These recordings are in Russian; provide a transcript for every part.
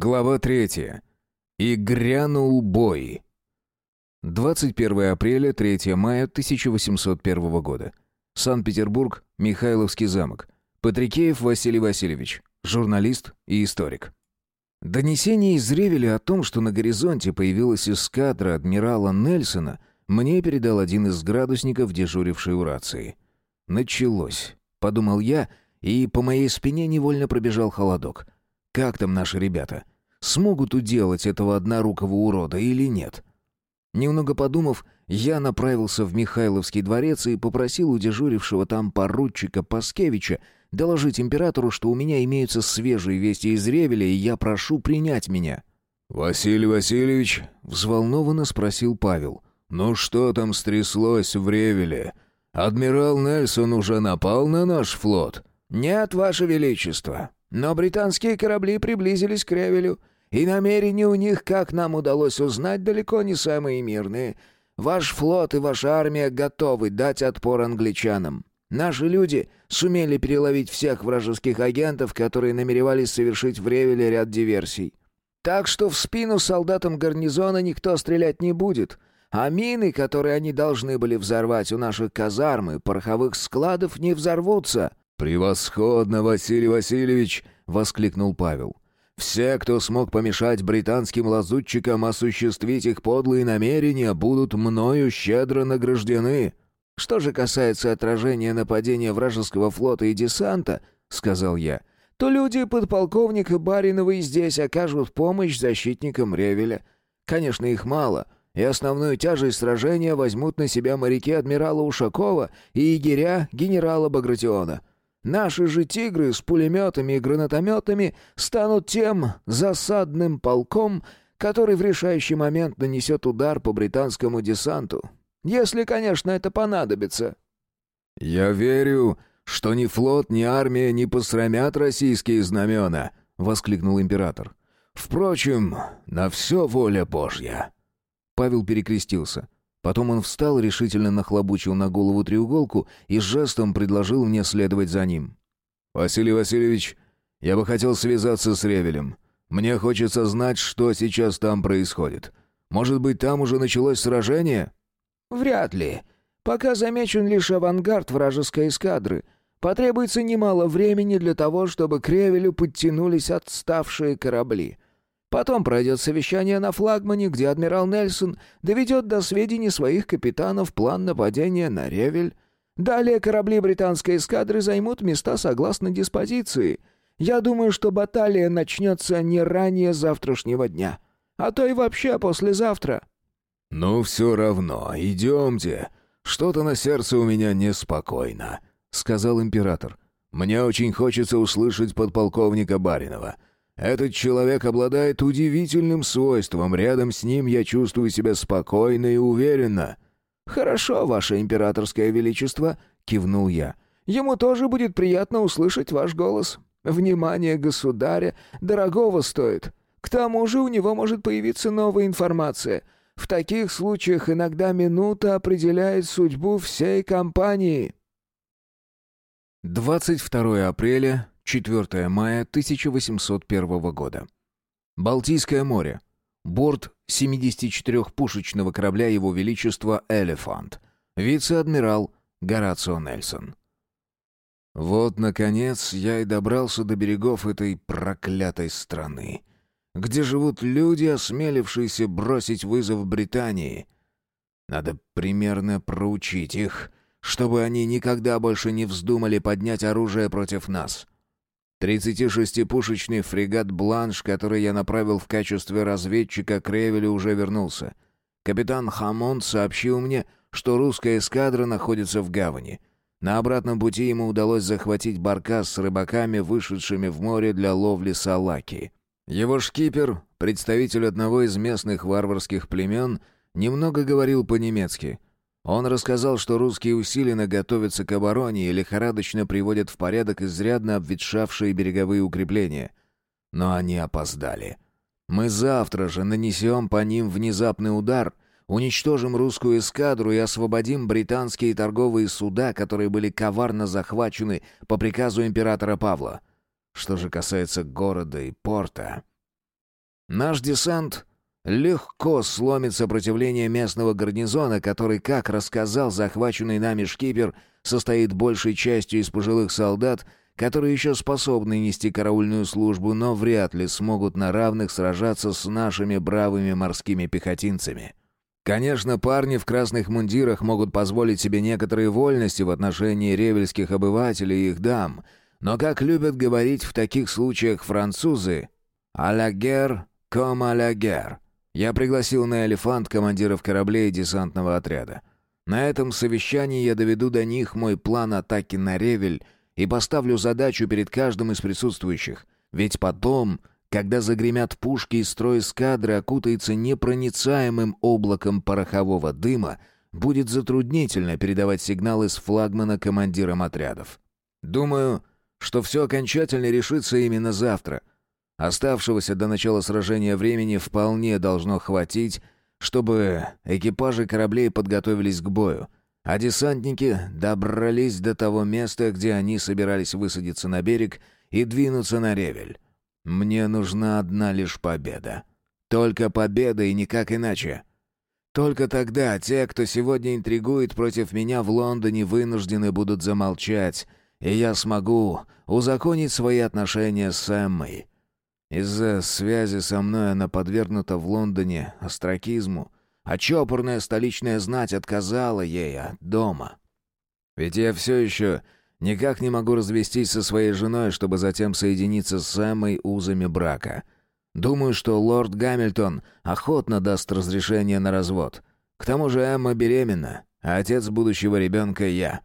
Глава третья. И грянул бой. 21 апреля, 3 мая 1801 года. Санкт-Петербург, Михайловский замок. Патрикеев Василий Васильевич, журналист и историк. Донесение из Ревеля о том, что на горизонте появилась эскадра адмирала Нельсона, мне передал один из градусников, дежуривший у рации. «Началось», — подумал я, и по моей спине невольно пробежал холодок — как там наши ребята? Смогут уделать этого однорукого урода или нет? Немного подумав, я направился в Михайловский дворец и попросил у дежурившего там поручика Паскевича доложить императору, что у меня имеются свежие вести из Ревеля, и я прошу принять меня. «Василий Васильевич?» — взволнованно спросил Павел. «Ну что там стряслось в Ревеле? Адмирал Нельсон уже напал на наш флот?» «Нет, Ваше Величество. Но британские корабли приблизились к Ревелю, и намерения у них, как нам удалось узнать, далеко не самые мирные. Ваш флот и ваша армия готовы дать отпор англичанам. Наши люди сумели переловить всех вражеских агентов, которые намеревались совершить в Ревеле ряд диверсий. Так что в спину солдатам гарнизона никто стрелять не будет, а мины, которые они должны были взорвать у наших казарм и пороховых складов, не взорвутся. «Превосходно, Василий Васильевич!» — воскликнул Павел. «Все, кто смог помешать британским лазутчикам осуществить их подлые намерения, будут мною щедро награждены». «Что же касается отражения нападения вражеского флота и десанта», — сказал я, «то люди подполковника Баринова и здесь окажут помощь защитникам Ревеля. Конечно, их мало» и основную тяжесть сражения возьмут на себя моряки адмирала Ушакова и егеря генерала Багратиона. Наши же «Тигры» с пулеметами и гранатометами станут тем засадным полком, который в решающий момент нанесет удар по британскому десанту. Если, конечно, это понадобится. «Я верю, что ни флот, ни армия не посрамят российские знамена», — воскликнул император. «Впрочем, на все воля Божья». Павел перекрестился. Потом он встал, решительно нахлобучил на голову треуголку и с жестом предложил мне следовать за ним. «Василий Васильевич, я бы хотел связаться с Ревелем. Мне хочется знать, что сейчас там происходит. Может быть, там уже началось сражение?» «Вряд ли. Пока замечен лишь авангард вражеской эскадры. Потребуется немало времени для того, чтобы к Ревелю подтянулись отставшие корабли». Потом пройдет совещание на флагмане, где адмирал Нельсон доведет до сведений своих капитанов план нападения на Ревель. Далее корабли британской эскадры займут места согласно диспозиции. Я думаю, что баталия начнется не ранее завтрашнего дня, а то и вообще послезавтра». «Ну, все равно, идемте. Что-то на сердце у меня неспокойно», — сказал император. «Мне очень хочется услышать подполковника Баринова». Этот человек обладает удивительным свойством. Рядом с ним я чувствую себя спокойно и уверенно». «Хорошо, ваше императорское величество», — кивнул я. «Ему тоже будет приятно услышать ваш голос. Внимание государя дорогого стоит. К тому же у него может появиться новая информация. В таких случаях иногда минута определяет судьбу всей компании». 22 апреля 4 мая 1801 года. Балтийское море. Борт 74-пушечного корабля Его Величества «Элефант». Вице-адмирал Горацио Нельсон. Вот, наконец, я и добрался до берегов этой проклятой страны, где живут люди, осмелившиеся бросить вызов Британии. Надо примерно проучить их, чтобы они никогда больше не вздумали поднять оружие против нас. 36-пушечный фрегат «Бланш», который я направил в качестве разведчика к Ревелю, уже вернулся. Капитан Хамон сообщил мне, что русская эскадра находится в гавани. На обратном пути ему удалось захватить баркас с рыбаками, вышедшими в море для ловли салаки. Его шкипер, представитель одного из местных варварских племен, немного говорил по-немецки — он рассказал, что русские усиленно готовятся к обороне и лихорадочно приводят в порядок изрядно обветшавшие береговые укрепления. Но они опоздали. Мы завтра же нанесем по ним внезапный удар, уничтожим русскую эскадру и освободим британские торговые суда, которые были коварно захвачены по приказу императора Павла. Что же касается города и порта... Наш десант легко сломит сопротивление местного гарнизона, который, как рассказал захваченный нами шкипер, состоит большей частью из пожилых солдат, которые еще способны нести караульную службу, но вряд ли смогут на равных сражаться с нашими бравыми морскими пехотинцами. Конечно, парни в красных мундирах могут позволить себе некоторые вольности в отношении ревельских обывателей и их дам, но, как любят говорить в таких случаях французы, «А ла гер, ком а ла гер». Я пригласил на «Элефант» командиров кораблей десантного отряда. На этом совещании я доведу до них мой план атаки на Ревель и поставлю задачу перед каждым из присутствующих. Ведь потом когда загремят пушки и строй эскадры окутается непроницаемым облаком порохового дыма, будет затруднительно передавать сигналы с флагмана командирам отрядов. Думаю, что все окончательно решится именно завтра. Оставшегося до начала сражения времени вполне должно хватить, чтобы экипажи кораблей подготовились к бою, а десантники добрались до того места, где они собирались высадиться на берег и двинуться на ревель. Мне нужна одна лишь победа. Только победа и никак иначе. Только тогда те, кто сегодня интригует против меня в Лондоне, вынуждены будут замолчать, и я смогу узаконить свои отношения с Эммой. Из-за связи со мной она подвергнута в Лондоне остракизму, а чопорная столичная знать отказала ей от дома. Ведь я все еще Никак не могу развестись со своей женой, чтобы затем соединиться с Эммой узами брака. Думаю, что лорд Гамильтон охотно даст разрешение на развод. К тому же Эмма беременна, а отец будущего ребенка я.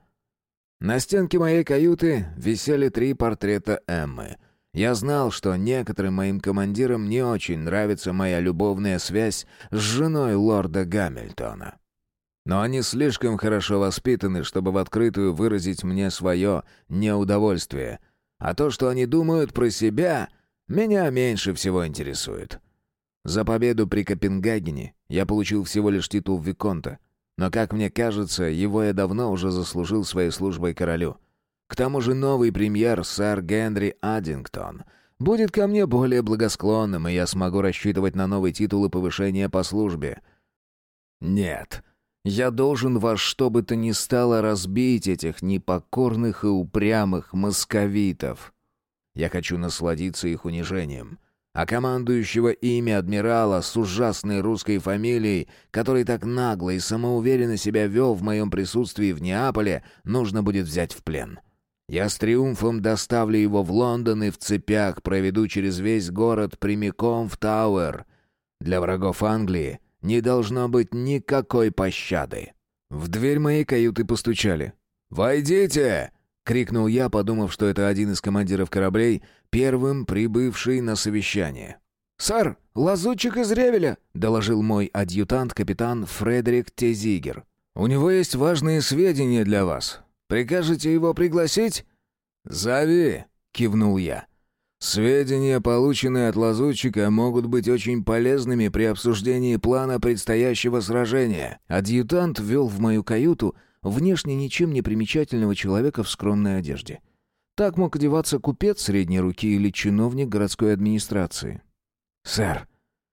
На стенке моей каюты висели три портрета Эммы. Я знал, что некоторым моим командирам не очень нравится моя любовная связь с женой лорда Гамильтона. Но они слишком хорошо воспитаны, чтобы в открытую выразить мне свое неудовольствие. А то, что они думают про себя, меня меньше всего интересует. За победу при Копенгагене я получил всего лишь титул Виконта. Но, как мне кажется, его я давно уже заслужил своей службой королю. К тому же новый премьер, сэр Генри Аддингтон, будет ко мне более благосклонным, и я смогу рассчитывать на новый титул и повышение по службе. Нет, я должен во что бы то ни стало разбить этих непокорных и упрямых московитов. Я хочу насладиться их унижением. А командующего ими адмирала с ужасной русской фамилией, который так нагло и самоуверенно себя вел в моем присутствии в Неаполе, нужно будет взять в плен. Я с триумфом доставлю его в Лондон и в цепях проведу через весь город прямиком в Тауэр. Для врагов Англии не должно быть никакой пощады. В дверь моей каюты постучали. «Войдите!» — крикнул я, подумав, что это один из командиров кораблей, первым прибывший на совещание. «Сэр, лазутчик из Ревеля!» — доложил мой адъютант капитан Фредерик Тезигер. «У него есть важные сведения для вас. Прикажете его пригласить?» «Зови!» — кивнул я. Сведения, полученные от лазутчика, могут быть очень полезными при обсуждении плана предстоящего сражения. Адъютант ввел в мою каюту внешне ничем не примечательного человека в скромной одежде. Так мог одеваться купец средней руки или чиновник городской администрации. «Сэр,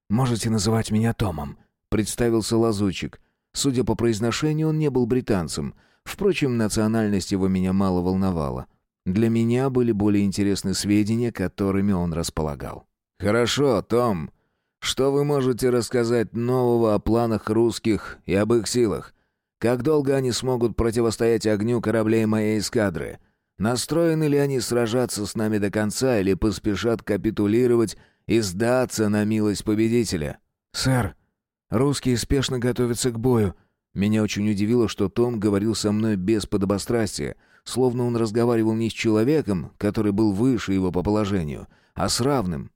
можете называть меня Томом», — представился лазутчик. Судя по произношению, он не был британцем. Впрочем, национальность его меня мало волновала. Для меня были более интересны сведения, которыми он располагал. «Хорошо, Том. Что вы можете рассказать нового о планах русских и об их силах? Как долго они смогут противостоять огню кораблей моей эскадры? Настроены ли они сражаться с нами до конца или поспешат капитулировать и сдаться на милость победителя?» «Сэр, русские спешно готовятся к бою». Меня очень удивило, что Том говорил со мной без подобострастия — словно он разговаривал не с человеком, который был выше его по положению, а с равным.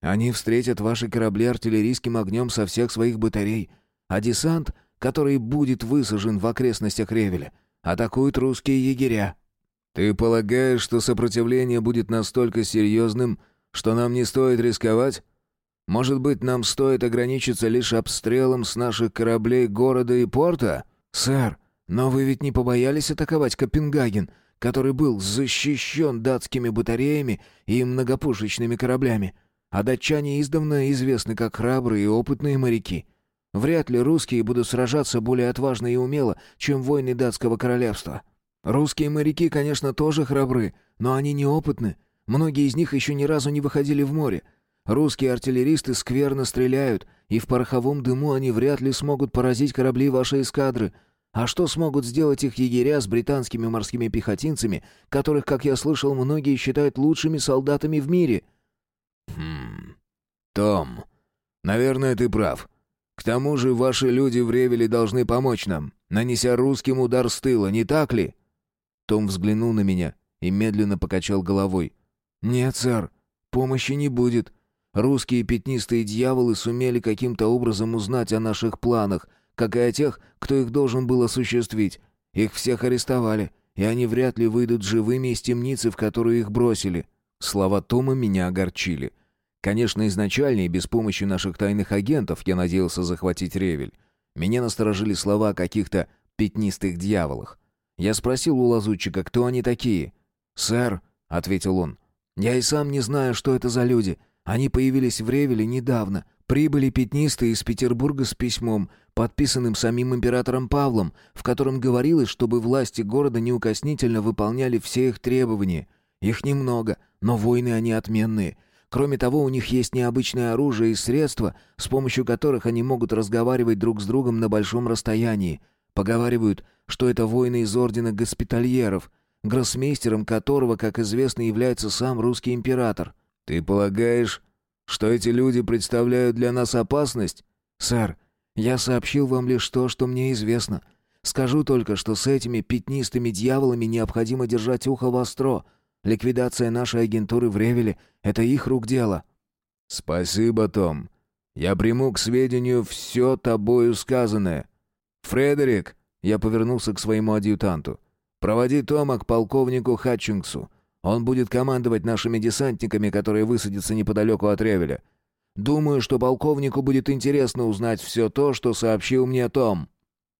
Они встретят ваши корабли артиллерийским огнем со всех своих батарей, а десант, который будет высажен в окрестностях Ревеля, атакуют русские егеря. Ты полагаешь, что сопротивление будет настолько серьезным, что нам не стоит рисковать? Может быть, нам стоит ограничиться лишь обстрелом с наших кораблей города и порта? Сэр, но вы ведь не побоялись атаковать Копенгаген, который был защищен датскими батареями и многопушечными кораблями. а датчане издавна известны как храбрые и опытные моряки. Вряд ли русские будут сражаться более отважно и умело, чем воины датского королевства. Русские моряки, конечно, тоже храбры, но они неопытны. Многие из них еще ни разу не выходили в море. Русские артиллеристы скверно стреляют, и в пороховом дыму они вряд ли смогут поразить корабли вашей эскадры. А что смогут сделать их егеря с британскими морскими пехотинцами, которых, как я слышал, многие считают лучшими солдатами в мире?» «Хм... Том, наверное, ты прав. К тому же ваши люди в Ревеле должны помочь нам, нанеся русским удар с тыла, не так ли?» Том взглянул на меня и медленно покачал головой. «Нет, сэр, помощи не будет. Русские пятнистые дьяволы сумели каким-то образом узнать о наших планах, как и о тех, кто их должен был осуществить. Их всех арестовали, и они вряд ли выйдут живыми из темницы, в которую их бросили». Слова Тома меня огорчили. Конечно, изначально и без помощи наших тайных агентов я надеялся захватить Ревель. Меня насторожили слова о каких-то пятнистых дьяволах. Я спросил у лазутчика, кто они такие. «Сэр», — ответил он, — «я и сам не знаю, что это за люди. Они появились в Ревеле недавно. Прибыли пятнистые из Петербурга с письмом, подписанным самим императором Павлом, в котором говорилось, чтобы власти города неукоснительно выполняли все их требования. Их немного, но войны они отменные. Кроме того, у них есть необычное оружие и средства, с помощью которых они могут разговаривать друг с другом на большом расстоянии. Поговаривают, что это воины из ордена госпитальеров, гроссмейстером которого, как известно, является сам русский император. «Ты полагаешь, что эти люди представляют для нас опасность?» «Сэр, я сообщил вам лишь то, что мне известно. Скажу только, что с этими пятнистыми дьяволами необходимо держать ухо востро, Ликвидация нашей агентуры в Ревеле — это их рук дело». «Спасибо, Том. Я приму к сведению все тобою сказанное. Фредерик!» — я повернулся к своему адъютанту. «Проводи Тома к полковнику Хатчингсу. Он будет командовать нашими десантниками, которые высадятся неподалеку от Ревеля. Думаю, что полковнику будет интересно узнать все то, что сообщил мне Том».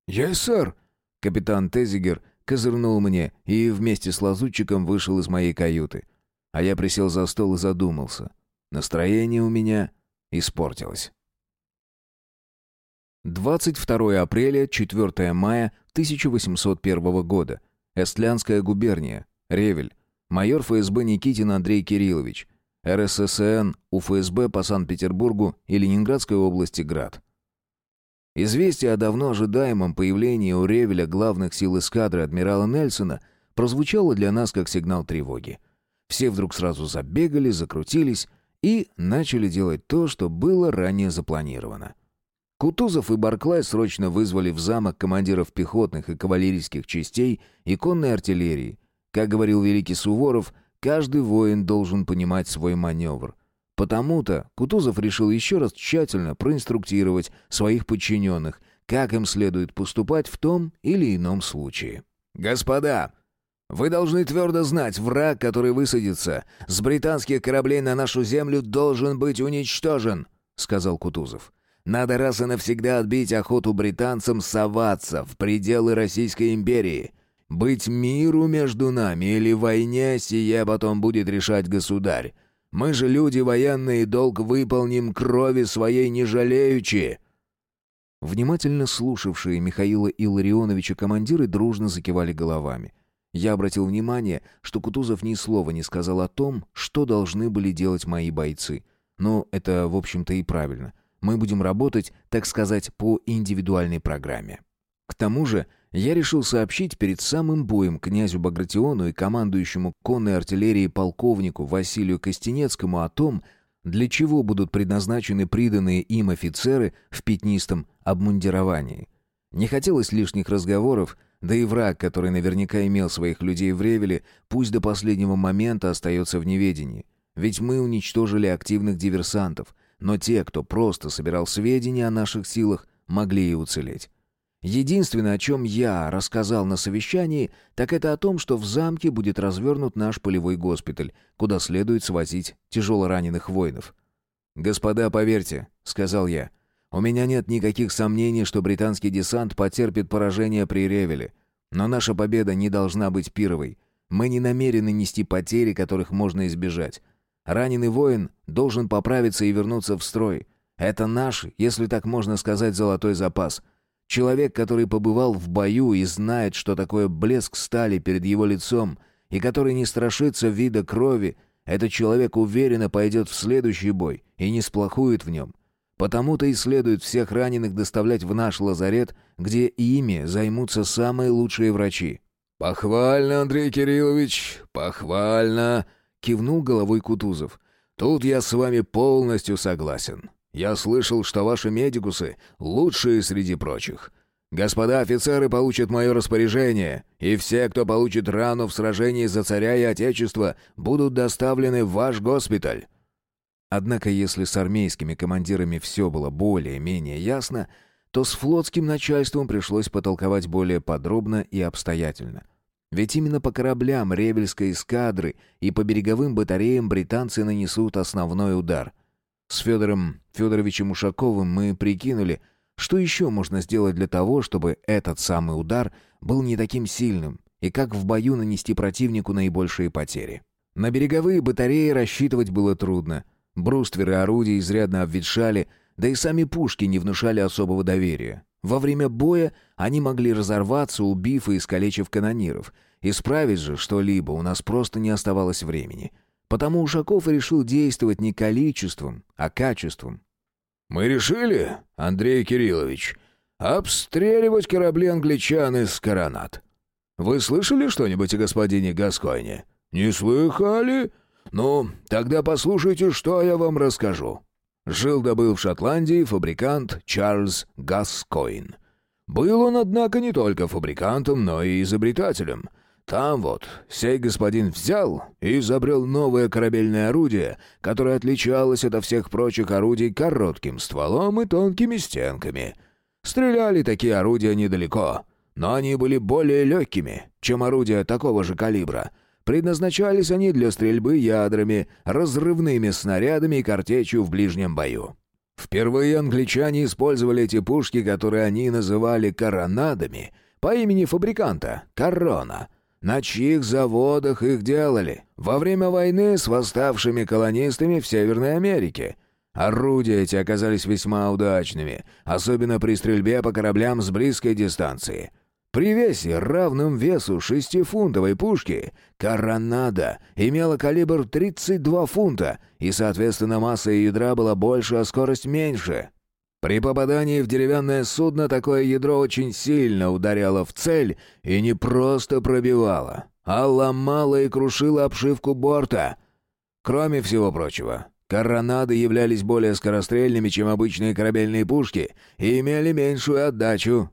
«Есть, сэр!» Капитан Тезигер — козырнул мне и вместе с лазутчиком вышел из моей каюты. А я присел за стол и задумался. Настроение у меня испортилось. 22 апреля, 4 мая 1801 года. Эстлянская губерния. Ревель. Майор ФСБ Никитин Андрей Кириллович. РССН УФСБ по Санкт-Петербургу и Ленинградской области Град. Известие о давно ожидаемом появлении у Ревеля главных сил эскадры адмирала Нельсона прозвучало для нас как сигнал тревоги. Все вдруг сразу забегали, закрутились и начали делать то, что было ранее запланировано. Кутузов и Барклай срочно вызвали в замок командиров пехотных и кавалерийских частей и конной артиллерии. Как говорил великий Суворов, каждый воин должен понимать свой маневр — Потому-то Кутузов решил еще раз тщательно проинструктировать своих подчиненных, как им следует поступать в том или ином случае. «Господа, вы должны твердо знать, враг, который высадится с британских кораблей на нашу землю, должен быть уничтожен», — сказал Кутузов. «Надо раз и навсегда отбить охоту британцам соваться в пределы Российской империи. Быть миру между нами или войне, сие потом будет решать государь. Мы же люди военные, долг выполним крови своей не жалеючи». Внимательно слушавшие Михаила Илларионовича командиры дружно закивали головами. Я обратил внимание, что Кутузов ни слова не сказал о том, что должны были делать мои бойцы. Но это, в общем-то, и правильно. Мы будем работать, так сказать, по индивидуальной программе. К тому же, я решил сообщить перед самым боем князю Багратиону и командующему конной артиллерией полковнику Василию Костенецкому о том, для чего будут предназначены приданные им офицеры в пятнистом обмундировании. Не хотелось лишних разговоров, да и враг, который наверняка имел своих людей в Ревеле, пусть до последнего момента остается в неведении. Ведь мы уничтожили активных диверсантов, но те, кто просто собирал сведения о наших силах, могли и уцелеть. Единственное, о чем я рассказал на совещании, так это о том, что в замке будет развернут наш полевой госпиталь, куда следует свозить тяжелораненых воинов. «Господа, поверьте», — сказал я, — «у меня нет никаких сомнений, что британский десант потерпит поражение при Ревеле. Но наша победа не должна быть пировой. Мы не намерены нести потери, которых можно избежать. Раненый воин должен поправиться и вернуться в строй. Это наш, если так можно сказать, золотой запас. Человек, который побывал в бою и знает, что такое блеск стали перед его лицом, и который не страшится вида крови, этот человек уверенно пойдет в следующий бой и не сплохует в нем. Потому-то и следует всех раненых доставлять в наш лазарет, где ими займутся самые лучшие врачи». «Похвально, Андрей Кириллович, похвально!» — кивнул головой Кутузов. «Тут я с вами полностью согласен. Я слышал, что ваши медикусы лучшие среди прочих. Господа офицеры получат мое распоряжение, и все, кто получит рану в сражении за царя и отечество, будут доставлены в ваш госпиталь». Однако, если с армейскими командирами все было более-менее ясно, то с флотским начальством пришлось потолковать более подробно и обстоятельно. Ведь именно по кораблям Ревельской эскадры и по береговым батареям британцы нанесут основной удар. С Федором Федоровичем Ушаковым мы прикинули, что еще можно сделать для того, чтобы этот самый удар был не таким сильным, и как в бою нанести противнику наибольшие потери. На береговые батареи рассчитывать было трудно. Брустверы орудий изрядно обветшали, да и сами пушки не внушали особого доверия. Во время боя они могли разорваться, убив и искалечив канониров. Исправить же что-либо у нас просто не оставалось времени. Потому Ушаков решил действовать не количеством, а качеством. «Мы решили, Андрей Кириллович, обстреливать корабли англичан из коронат. Вы слышали что-нибудь о господине Гаскойне? Не слыхали? Ну, тогда послушайте, что я вам расскажу. Жил-добыл в Шотландии фабрикант Чарльз Гаскойн. Был он, однако, не только фабрикантом, но и изобретателем. Там вот сей господин взял и изобрел новое корабельное орудие, которое отличалось от всех прочих орудий коротким стволом и тонкими стенками. Стреляли такие орудия недалеко, но они были более легкими, чем орудия такого же калибра — Предназначались они для стрельбы ядрами, разрывными снарядами и картечью в ближнем бою. Впервые англичане использовали эти пушки, которые они называли коронадами, по имени фабриканта — Корона. На чьих заводах их делали? Во время войны с восставшими колонистами в Северной Америке. Орудия эти оказались весьма удачными, особенно при стрельбе по кораблям с близкой дистанции — при весе, равном весу шестифунтовой пушки, «Коронада» имела калибр 32 фунта, и, соответственно, масса ядра была больше, а скорость меньше. При попадании в деревянное судно такое ядро очень сильно ударяло в цель и не просто пробивало, а ломало и крушило обшивку борта. Кроме всего прочего, коронады являлись более скорострельными, чем обычные корабельные пушки, и имели меньшую отдачу,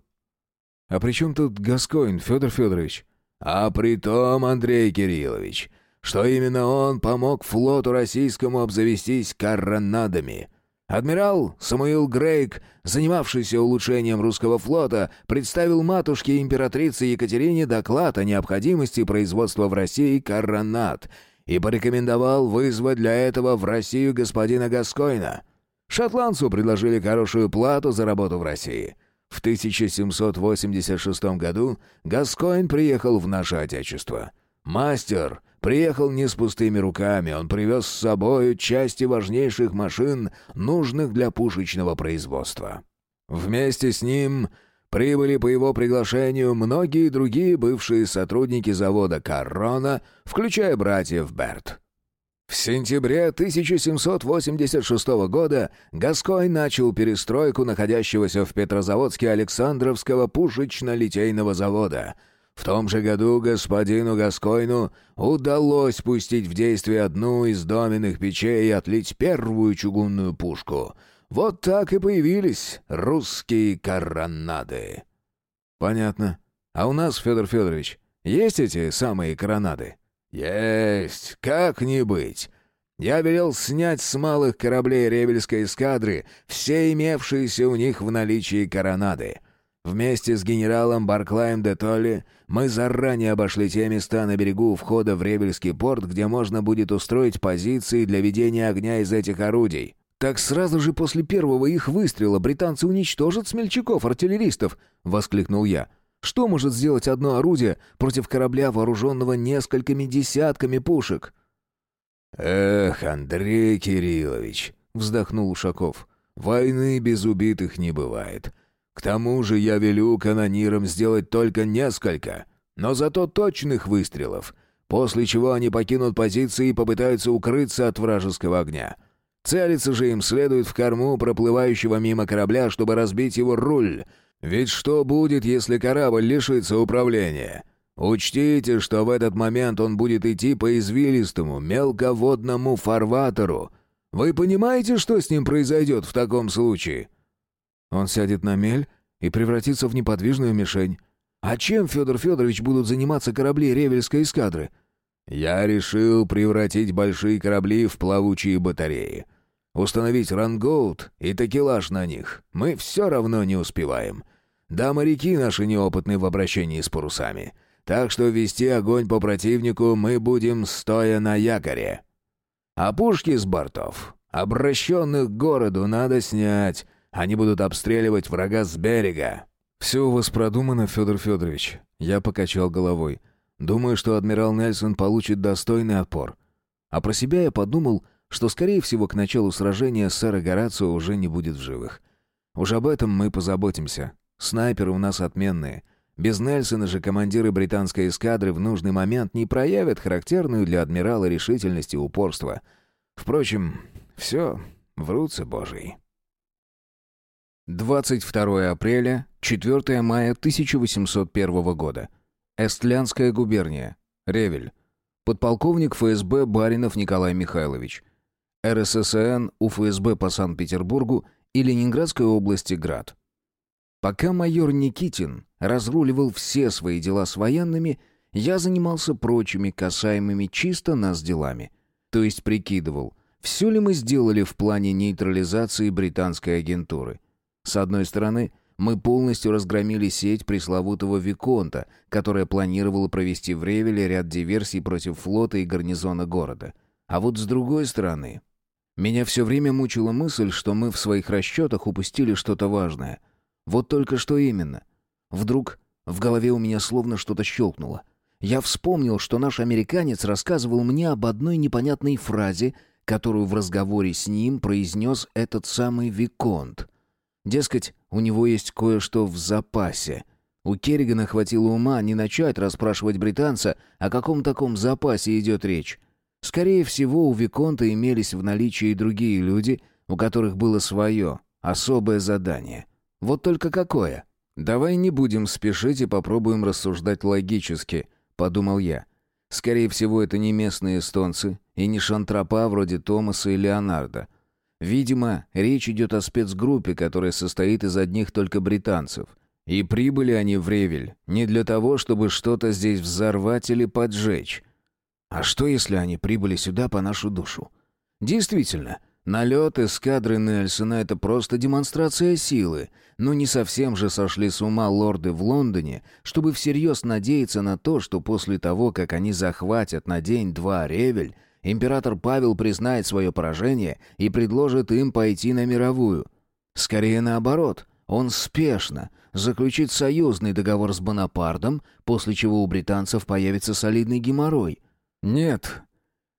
«А при чем тут Гаскоин, Федор Федорович?» «А при том, Андрей Кириллович, что именно он помог флоту российскому обзавестись коронадами». Адмирал Самуил Грейк, занимавшийся улучшением русского флота, представил матушке императрице Екатерине доклад о необходимости производства в России коронад и порекомендовал вызвать для этого в Россию господина Гаскойна. Шотландцу предложили хорошую плату за работу в России. В 1786 году Гаскоин приехал в наше Отечество. Мастер приехал не с пустыми руками, он привез с собой части важнейших машин, нужных для пушечного производства. Вместе с ним прибыли по его приглашению многие другие бывшие сотрудники завода «Корона», включая братьев Берт. В сентябре 1786 года Гаской начал перестройку находящегося в Петрозаводске Александровского пушечно-литейного завода. В том же году господину Гаскойну удалось пустить в действие одну из доменных печей и отлить первую чугунную пушку. Вот так и появились русские коронады. Понятно. А у нас, Федор Федорович, есть эти самые коронады? «Есть, как не быть. Я велел снять с малых кораблей Ревельской эскадры все имевшиеся у них в наличии коронады. Вместе с генералом Барклаем де Толли мы заранее обошли те места на берегу входа в Ревельский порт, где можно будет устроить позиции для ведения огня из этих орудий». «Так сразу же после первого их выстрела британцы уничтожат смельчаков-артиллеристов!» — воскликнул я. Что может сделать одно орудие против корабля, вооруженного несколькими десятками пушек? «Эх, Андрей Кириллович», — вздохнул Ушаков, — «войны без убитых не бывает. К тому же я велю канонирам сделать только несколько, но зато точных выстрелов, после чего они покинут позиции и попытаются укрыться от вражеского огня. Целиться же им следует в корму проплывающего мимо корабля, чтобы разбить его руль. Ведь что будет, если корабль лишится управления? Учтите, что в этот момент он будет идти по извилистому, мелководному фарватеру. Вы понимаете, что с ним произойдет в таком случае?» Он сядет на мель и превратится в неподвижную мишень. А чем, Федор Федорович, будут заниматься корабли Ревельской эскадры? Я решил превратить большие корабли в плавучие батареи. Установить рангоут и такелаж на них мы все равно не успеваем. Да, моряки наши неопытны в обращении с парусами. Так что вести огонь по противнику мы будем стоя на якоре. А пушки с бортов, обращенных к городу, надо снять, они будут обстреливать врага с берега». «Все у вас продумано, Федор Федорович». Я покачал головой. «Думаю, что адмирал Нельсон получит достойный отпор». А про себя я подумал, что, скорее всего, к началу сражения сэра Горацио уже не будет в живых. Уж об этом мы позаботимся. Снайперы у нас отменные. Без Нельсона же командиры британской эскадры в нужный момент не проявят характерную для адмирала решительность и упорство. Впрочем, все в руце Божьей. 22 апреля, 4 мая 1801 года. Эстлянская губерния. Ревель. Подполковник ФСБ Баринов Николай Михайлович. РССН УФСБ по Санкт-Петербургу и Ленинградской области Град. Пока майор Никитин разруливал все свои дела с военными, я занимался прочими касаемыми чисто нас делами. То есть прикидывал, все ли мы сделали в плане нейтрализации британской агентуры – с одной стороны, мы полностью разгромили сеть пресловутого Виконта, которая планировала провести в Ревеле ряд диверсий против флота и гарнизона города. А вот с другой стороны... Меня все время мучила мысль, что мы в своих расчетах упустили что-то важное. Вот только что именно. Вдруг в голове у меня словно что-то щелкнуло. Я вспомнил, что наш американец рассказывал мне об одной непонятной фразе, которую в разговоре с ним произнес этот самый Виконт. Дескать, у него есть кое-что в запасе. У Керригана хватило ума не начать расспрашивать британца, о каком таком запасе идет речь. Скорее всего, у Виконта имелись в наличии и другие люди, у которых было свое, особое задание. Вот только какое? «Давай не будем спешить и попробуем рассуждать логически», — подумал я. «Скорее всего, это не местные эстонцы и не шантропа вроде Томаса и Леонардо. Видимо, речь идет о спецгруппе, которая состоит из одних только британцев. И прибыли они в Ревель не для того, чтобы что-то здесь взорвать или поджечь. А что, если они прибыли сюда по нашу душу? Действительно, налет эскадры Нельсона — это просто демонстрация силы. Но не совсем же сошли с ума лорды в Лондоне, чтобы всерьез надеяться на то, что после того, как они захватят на день-два Ревель, император Павел признает свое поражение и предложит им пойти на мировую. Скорее наоборот, он спешно заключит союзный договор с Бонапартом, после чего у британцев появится солидный геморрой. Нет,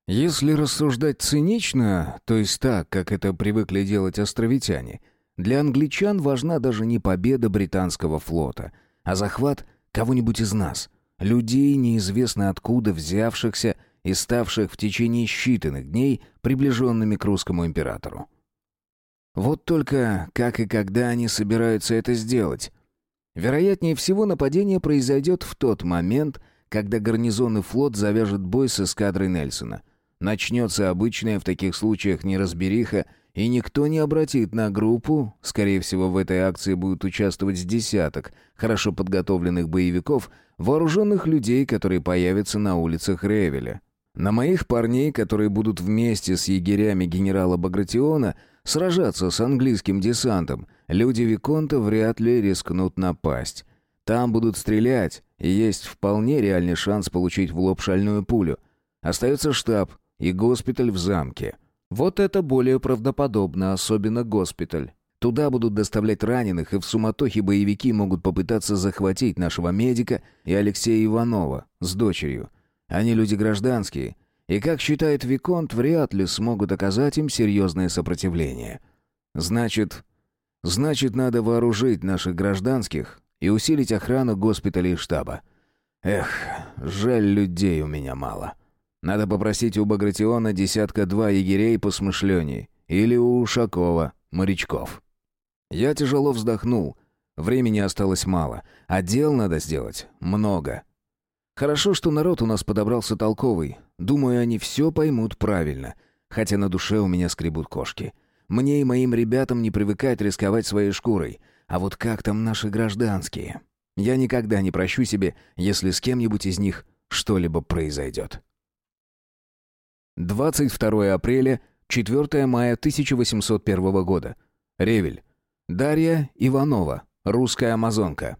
если рассуждать цинично, то есть так, как это привыкли делать островитяне, для англичан важна даже не победа британского флота, а захват кого-нибудь из нас, людей, неизвестно откуда взявшихся и ставших в течение считанных дней приближенными к русскому императору. Вот только как и когда они собираются это сделать? Вероятнее всего, нападение произойдет в тот момент, когда гарнизон и флот завяжет бой с эскадрой Нельсона. Начнется обычная в таких случаях неразбериха, и никто не обратит на группу, скорее всего, в этой акции будут участвовать десяток хорошо подготовленных боевиков, вооруженных людей, которые появятся на улицах Ревеля. На моих парней, которые будут вместе с егерями генерала Багратиона сражаться с английским десантом, люди Виконта вряд ли рискнут напасть. Там будут стрелять, и есть вполне реальный шанс получить в лоб шальную пулю. Остается штаб и госпиталь в замке. Вот это более правдоподобно, особенно госпиталь. Туда будут доставлять раненых, и в суматохе боевики могут попытаться захватить нашего медика и Алексея Иванова с дочерью – они люди гражданские, и, как считает Виконт, вряд ли смогут оказать им серьезное сопротивление. Значит, значит, надо вооружить наших гражданских и усилить охрану госпиталей и штаба. Эх, жаль, людей у меня мало. Надо попросить у Багратиона десятка-два егерей посмышленней или у Ушакова морячков. Я тяжело вздохнул. Времени осталось мало, а дел надо сделать много. Хорошо, что народ у нас подобрался толковый. Думаю, они все поймут правильно, хотя на душе у меня скребут кошки. Мне и моим ребятам не привыкать рисковать своей шкурой. А вот как там наши гражданские? Я никогда не прощу себе, если с кем-нибудь из них что-либо произойдет. 22 апреля, 4 мая 1801 года. Ревель. Дарья Иванова, русская амазонка.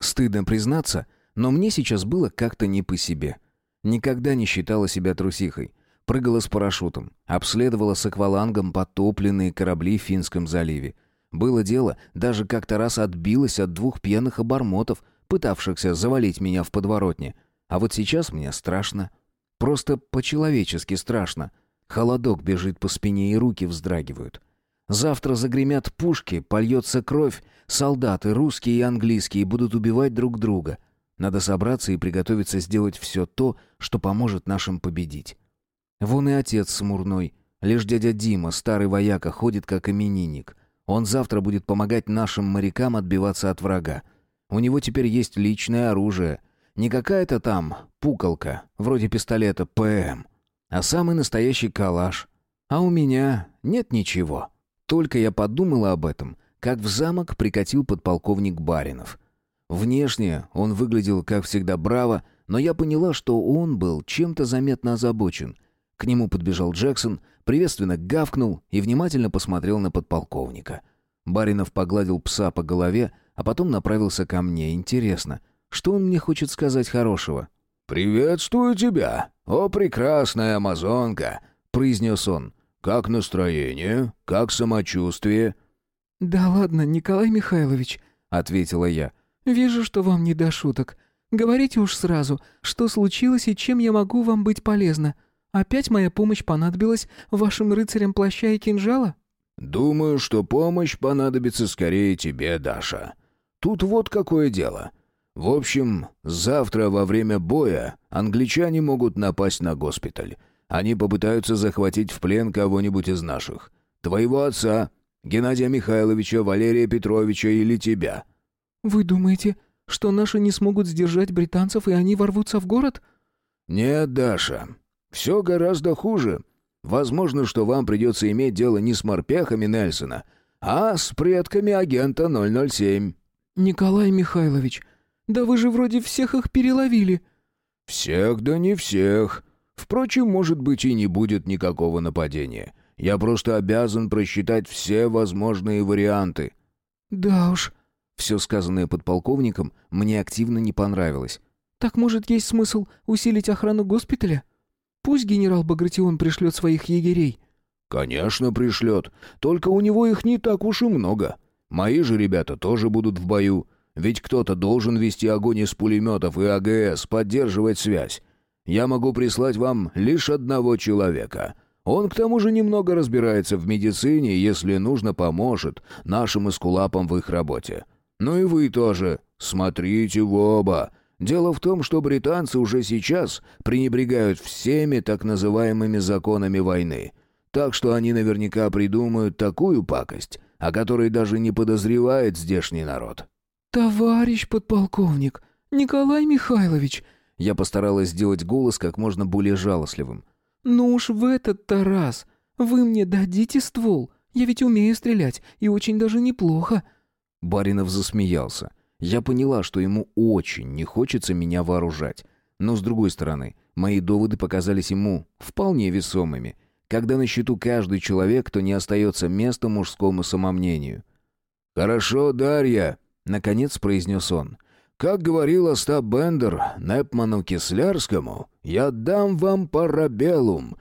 Стыдно признаться, но мне сейчас было как-то не по себе. Никогда не считала себя трусихой. Прыгала с парашютом, обследовала с аквалангом потопленные корабли в Финском заливе. Было дело, даже как-то раз отбилась от двух пьяных обормотов, пытавшихся завалить меня в подворотне. А вот сейчас мне страшно. Просто по-человечески страшно. Холодок бежит по спине и руки вздрагивают. Завтра загремят пушки, польется кровь, солдаты, русские и английские, будут убивать друг друга. Надо собраться и приготовиться сделать все то, что поможет нашим победить. Вон и отец смурной. Лишь дядя Дима, старый вояка, ходит как именинник. Он завтра будет помогать нашим морякам отбиваться от врага. У него теперь есть личное оружие. Не какая-то там пукалка, вроде пистолета ПМ, а самый настоящий калаш. А у меня нет ничего. Только я подумала об этом, как в замок прикатил подполковник Баринов — Внешне он выглядел, как всегда, браво, но я поняла, что он был чем-то заметно озабочен. К нему подбежал Джексон, приветственно гавкнул и внимательно посмотрел на подполковника. Баринов погладил пса по голове, а потом направился ко мне. Интересно, что он мне хочет сказать хорошего? «Приветствую тебя, о прекрасная амазонка!» — произнес он. «Как настроение? Как самочувствие?» «Да ладно, Николай Михайлович», — ответила я. «Вижу, что вам не до шуток. Говорите уж сразу, что случилось и чем я могу вам быть полезна. Опять моя помощь понадобилась вашим рыцарям плаща и кинжала?» «Думаю, что помощь понадобится скорее тебе, Даша. Тут вот какое дело. В общем, завтра во время боя англичане могут напасть на госпиталь. Они попытаются захватить в плен кого-нибудь из наших. Твоего отца, Геннадия Михайловича, Валерия Петровича или тебя». «Вы думаете, что наши не смогут сдержать британцев, и они ворвутся в город?» «Нет, Даша. Все гораздо хуже. Возможно, что вам придется иметь дело не с морпехами Нельсона, а с предками агента 007». «Николай Михайлович, да вы же вроде всех их переловили». «Всех да не всех. Впрочем, может быть, и не будет никакого нападения. Я просто обязан просчитать все возможные варианты». «Да уж», все сказанное подполковником мне активно не понравилось. «Так, может, есть смысл усилить охрану госпиталя? Пусть генерал Багратион пришлет своих егерей». «Конечно, пришлет. Только у него их не так уж и много. Мои же ребята тоже будут в бою. Ведь кто-то должен вести огонь из пулеметов и АГС, поддерживать связь. Я могу прислать вам лишь одного человека. Он к тому же немного разбирается в медицине и, если нужно, поможет нашим эскулапам в их работе. Ну и вы тоже. Смотрите в оба. Дело в том, что британцы уже сейчас пренебрегают всеми так называемыми законами войны. Так что они наверняка придумают такую пакость, о которой даже не подозревает здешний народ. «Товарищ подполковник, Николай Михайлович!» Я постаралась сделать голос как можно более жалостливым. «Ну уж в этот-то раз! Вы мне дадите ствол? Я ведь умею стрелять, и очень даже неплохо!» Баринов засмеялся. Я поняла, что ему очень не хочется меня вооружать. Но, с другой стороны, мои доводы показались ему вполне весомыми. Когда на счету каждый человек, то не остается места мужскому самомнению. «Хорошо, Дарья», — наконец произнес он. «Как говорил Остап Бендер Непману Кислярскому, я дам вам парабеллум.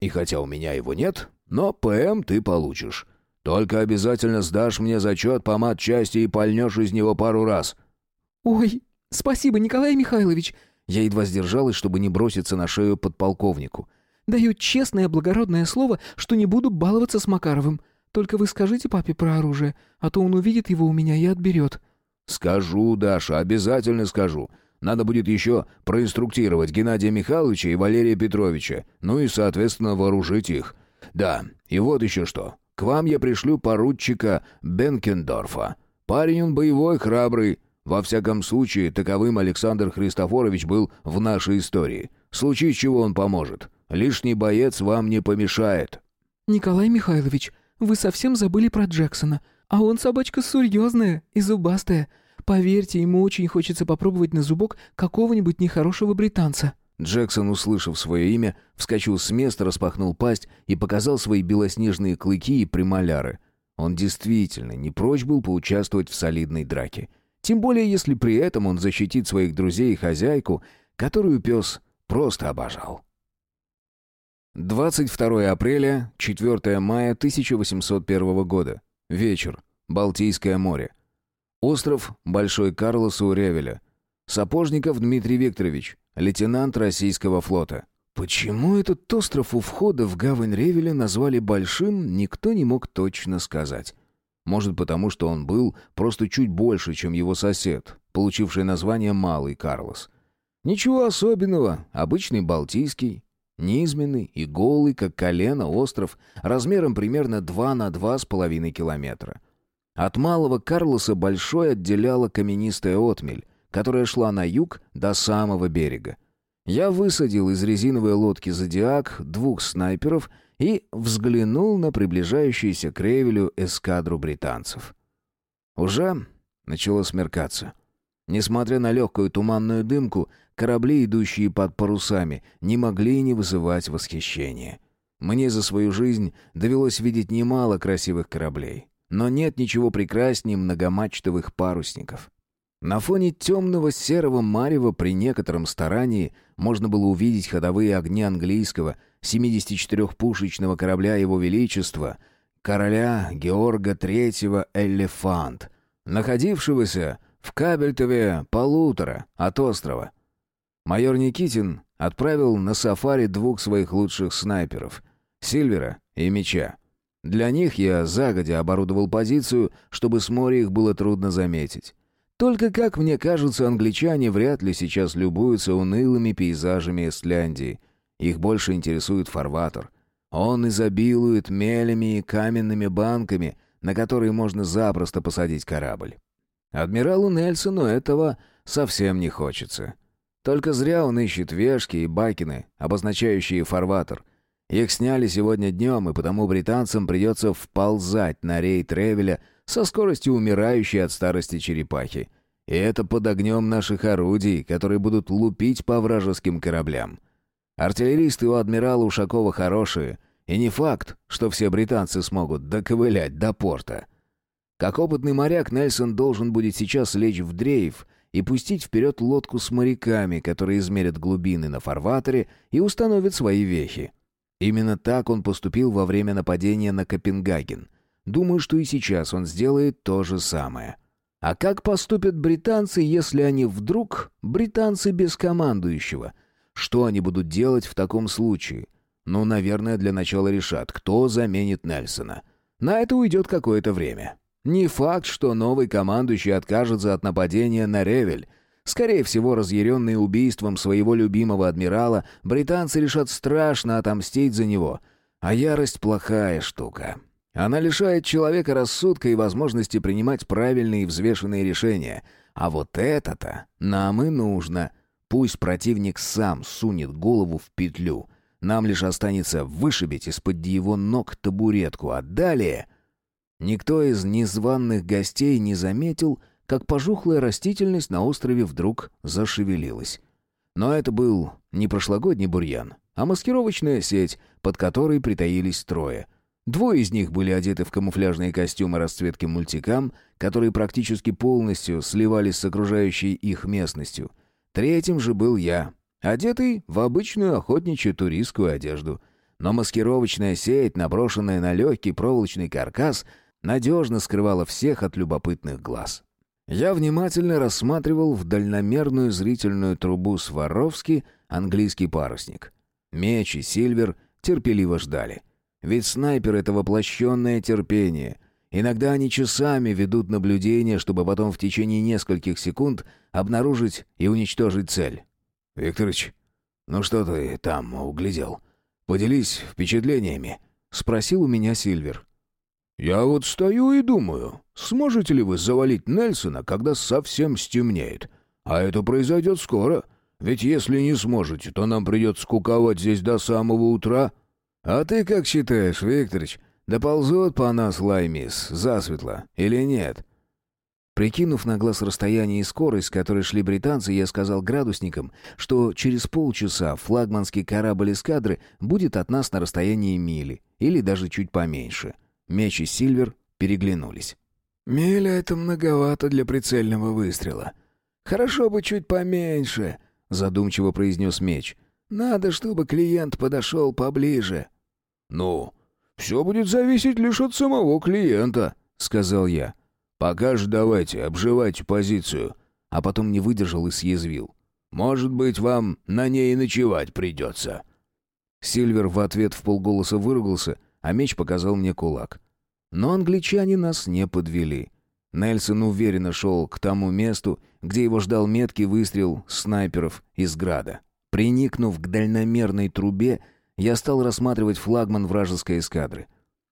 И хотя у меня его нет, но ПМ ты получишь. Только обязательно сдашь мне зачет по матчасти и пальнешь из него пару раз». «Ой, спасибо, Николай Михайлович!» Я едва сдержалась, чтобы не броситься на шею подполковнику. Даю честное благородное слово, что не буду баловаться с Макаровым. Только вы скажите папе про оружие, а то он увидит его у меня и отберет». «Скажу, Даша, обязательно скажу. Надо будет еще проинструктировать Геннадия Михайловича и Валерия Петровича, ну и, соответственно, вооружить их. Да, и вот еще что. К вам я пришлю поручика Бенкендорфа. Парень он боевой, храбрый. Во всяком случае, таковым Александр Христофорович был в нашей истории. Случись чего он поможет. Лишний боец вам не помешает». «Николай Михайлович, вы совсем забыли про Джексона. А он собачка серьезная и зубастая. Поверьте, ему очень хочется попробовать на зубок какого-нибудь нехорошего британца». Джексон, услышав свое имя, вскочил с места, распахнул пасть и показал свои белоснежные клыки и премоляры. Он действительно не прочь был поучаствовать в солидной драке. Тем более, если при этом он защитит своих друзей и хозяйку, которую пес просто обожал. 22 апреля, 4 мая 1801 года. Вечер. Балтийское море. Остров Большой Карлос у Ревеля. Сапожников Дмитрий Викторович, лейтенант российского флота. Почему этот остров у входа в гавань Ревеля назвали Большим, никто не мог точно сказать. Может, потому что он был просто чуть больше, чем его сосед, получивший название Малый Карлос. Ничего особенного, обычный Балтийский, низменный и голый, как колено, остров, размером примерно 2 на 2,5 километра. От Малого Карлоса Большой отделяла каменистая отмель, которая шла на юг до самого берега. Я высадил из резиновой лодки «Зодиак» двух снайперов и взглянул на приближающуюся к Ревелю эскадру британцев. Уже начало смеркаться. Несмотря на легкую туманную дымку, корабли, идущие под парусами, не могли не вызывать восхищения. Мне за свою жизнь довелось видеть немало красивых кораблей. Но нет ничего прекраснее многомачтовых парусников. На фоне темного серого марева при некотором старании можно было увидеть ходовые огни английского 74-пушечного корабля Его Величества, короля Георга III «Элефант», находившегося в Кабельтове полутора от острова. Майор Никитин отправил на сафари двух своих лучших снайперов — Сильвера и Меча. Для них я загодя оборудовал позицию, чтобы с моря их было трудно заметить. Только, как мне кажется, англичане вряд ли сейчас любуются унылыми пейзажами Эстляндии. Их больше интересует фарватер. Он изобилует мелями и каменными банками, на которые можно запросто посадить корабль. Адмиралу Нельсону этого совсем не хочется. Только зря он ищет вешки и бакины, обозначающие фарватер. Их сняли сегодня днем, и потому британцам придется вползать на рейд Ревеля со скоростью умирающей от старости черепахи. И это под огнем наших орудий, которые будут лупить по вражеским кораблям. Артиллеристы у адмирала Ушакова хорошие, и не факт, что все британцы смогут доковылять до порта. Как опытный моряк, Нельсон должен будет сейчас лечь в дрейф и пустить вперед лодку с моряками, которые измерят глубины на фарватере и установят свои вехи. Именно так он поступил во время нападения на Копенгаген. Думаю, что и сейчас он сделает то же самое. А как поступят британцы, если они вдруг британцы без командующего? Что они будут делать в таком случае? Ну, наверное, для начала решат, кто заменит Нельсона. На это уйдет какое-то время. Не факт, что новый командующий откажется от нападения на Ревель, Скорее всего, разъяренные убийством своего любимого адмирала, британцы решат страшно отомстить за него. А ярость — плохая штука. Она лишает человека рассудка и возможности принимать правильные и взвешенные решения. А вот это-то нам и нужно. Пусть противник сам сунет голову в петлю. Нам лишь останется вышибить из-под его ног табуретку, а далее... Никто из незваных гостей не заметил, как пожухлая растительность на острове вдруг зашевелилась. Но это был не прошлогодний бурьян, а маскировочная сеть, под которой притаились трое. Двое из них были одеты в камуфляжные костюмы расцветки мультикам, которые практически полностью сливались с окружающей их местностью. Третьим же был я, одетый в обычную охотничью туристскую одежду. Но маскировочная сеть, наброшенная на легкий проволочный каркас, надежно скрывала всех от любопытных глаз. Я внимательно рассматривал в дальномерную зрительную трубу Сваровски английский парусник. Меч и Сильвер терпеливо ждали. Ведь снайпер — это воплощенное терпение. Иногда они часами ведут наблюдение, чтобы потом в течение нескольких секунд обнаружить и уничтожить цель. «Викторыч, ну что ты там углядел? Поделись впечатлениями», — спросил у меня Сильвер. «Я вот стою и думаю, сможете ли вы завалить Нельсона, когда совсем стемнеет? А это произойдет скоро, ведь если не сможете, то нам придется куковать здесь до самого утра». «А ты как считаешь, Викторович, доползут по нас Лаймис засветло или нет?» Прикинув на глаз расстояние и скорость, с которой шли британцы, я сказал градусникам, что через полчаса флагманский корабль эскадры будет от нас на расстоянии мили, или даже чуть поменьше. Меч и Сильвер переглянулись. «Миля — это многовато для прицельного выстрела. Хорошо бы чуть поменьше», — задумчиво произнес Меч. Надо, чтобы клиент подошел поближе». «Ну, все будет зависеть лишь от самого клиента», — сказал я. «Пока же давайте, обживайте позицию». А потом не выдержал и съязвил. «Может быть, вам на ней и ночевать придется». Сильвер в ответ в полголоса выругался, а меч показал мне кулак. Но англичане нас не подвели. Нельсон уверенно шел к тому месту, где его ждал меткий выстрел снайперов из града. Приникнув к дальномерной трубе, я стал рассматривать флагман вражеской эскадры.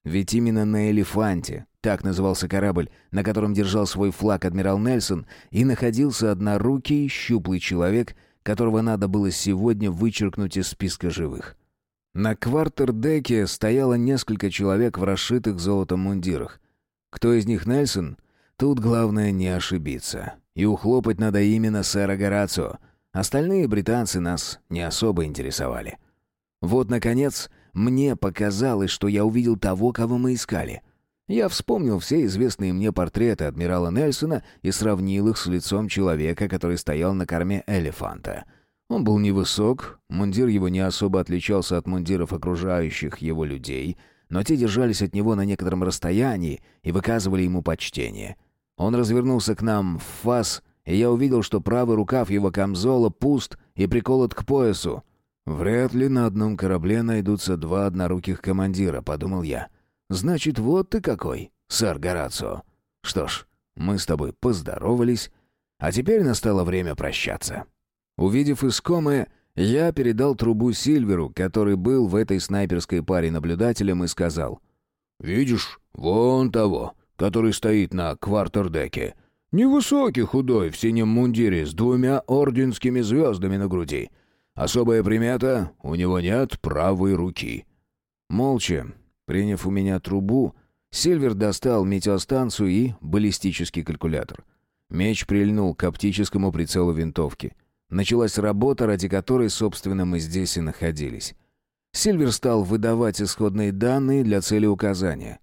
Ведь именно на «Элефанте», так назывался корабль, на котором держал свой флаг адмирал Нельсон, и находился однорукий, щуплый человек, которого надо было сегодня вычеркнуть из списка живых. На квартердеке стояло несколько человек в расшитых золотом мундирах. Кто из них Нельсон? Тут главное не ошибиться. И ухлопать надо именно сэра Горацио, Остальные британцы нас не особо интересовали. Вот, наконец, мне показалось, что я увидел того, кого мы искали. Я вспомнил все известные мне портреты адмирала Нельсона и сравнил их с лицом человека, который стоял на корме элефанта. Он был невысок, мундир его не особо отличался от мундиров окружающих его людей, но те держались от него на некотором расстоянии и выказывали ему почтение. Он развернулся к нам в фас и я увидел, что правый рукав его камзола пуст и приколот к поясу. «Вряд ли на одном корабле найдутся два одноруких командира», — подумал я. «Значит, вот ты какой, сэр Горацио. Что ж, мы с тобой поздоровались, а теперь настало время прощаться». Увидев искомое, я передал трубу Сильверу, который был в этой снайперской паре наблюдателем, и сказал. «Видишь, вон того, который стоит на квартердеке. Невысокий, худой, в синем мундире, с двумя орденскими звездами на груди. Особая примета — у него нет правой руки. Молча, приняв у меня трубу, Сильвер достал метеостанцию и баллистический калькулятор. Меч прильнул к оптическому прицелу винтовки. Началась работа, ради которой, собственно, мы здесь и находились. Сильвер стал выдавать исходные данные для цели указания.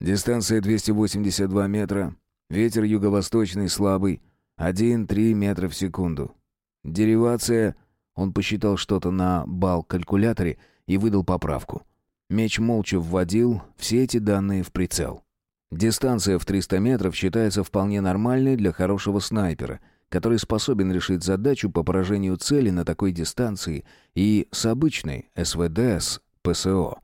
Дистанция 282 метра, Ветер юго-восточный слабый, 1-3 метра в секунду. Деривация... Он посчитал что-то на бал-калькуляторе и выдал поправку. Меч молча вводил все эти данные в прицел. Дистанция в 300 метров считается вполне нормальной для хорошего снайпера, который способен решить задачу по поражению цели на такой дистанции и с обычной СВДС ПСО.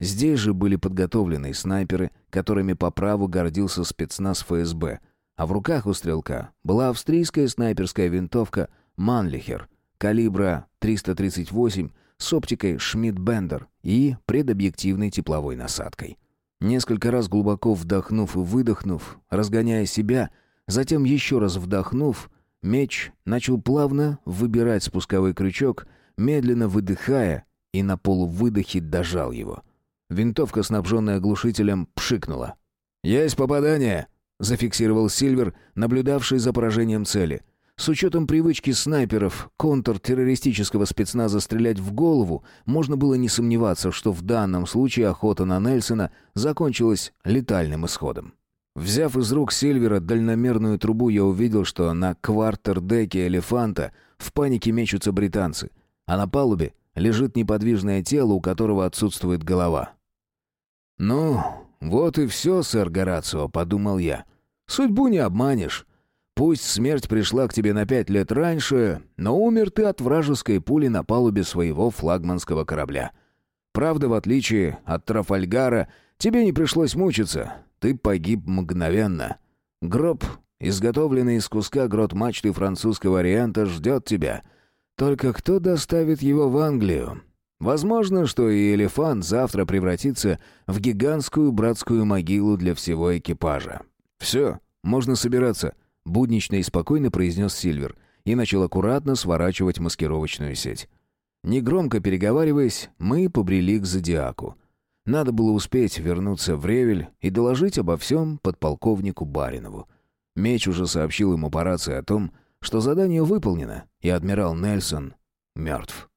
Здесь же были подготовлены снайперы, которыми по праву гордился спецназ ФСБ, а в руках у стрелка была австрийская снайперская винтовка «Манлихер» калибра 338 с оптикой Шмидт-Бендер и предобъективной тепловой насадкой. Несколько раз глубоко вдохнув и выдохнув, разгоняя себя, затем еще раз вдохнув, меч начал плавно выбирать спусковой крючок, медленно выдыхая, и на полувыдохе дожал его — Винтовка, снабженная глушителем, пшикнула. «Есть попадание!» — зафиксировал Сильвер, наблюдавший за поражением цели. С учетом привычки снайперов контртеррористического спецназа стрелять в голову, можно было не сомневаться, что в данном случае охота на Нельсона закончилась летальным исходом. Взяв из рук Сильвера дальномерную трубу, я увидел, что на квартердеке «Элефанта» в панике мечутся британцы, а на палубе лежит неподвижное тело, у которого отсутствует голова. «Ну, вот и все, сэр Горацио», — подумал я. «Судьбу не обманешь. Пусть смерть пришла к тебе на пять лет раньше, но умер ты от вражеской пули на палубе своего флагманского корабля. Правда, в отличие от Трафальгара, тебе не пришлось мучиться. Ты погиб мгновенно. Гроб, изготовленный из куска грот мачты французского варианта, ждет тебя. Только кто доставит его в Англию? Возможно, что и элефант завтра превратится в гигантскую братскую могилу для всего экипажа. Все, можно собираться буднично и спокойно произнес Сильвер и начал аккуратно сворачивать маскировочную сеть. Негромко переговариваясь, мы побрели к Зодиаку. Надо было успеть вернуться в Ревель и доложить обо всем подполковнику Баринову. Меч уже сообщил ему по рации о том, что задание выполнено, и адмирал Нельсон мертв.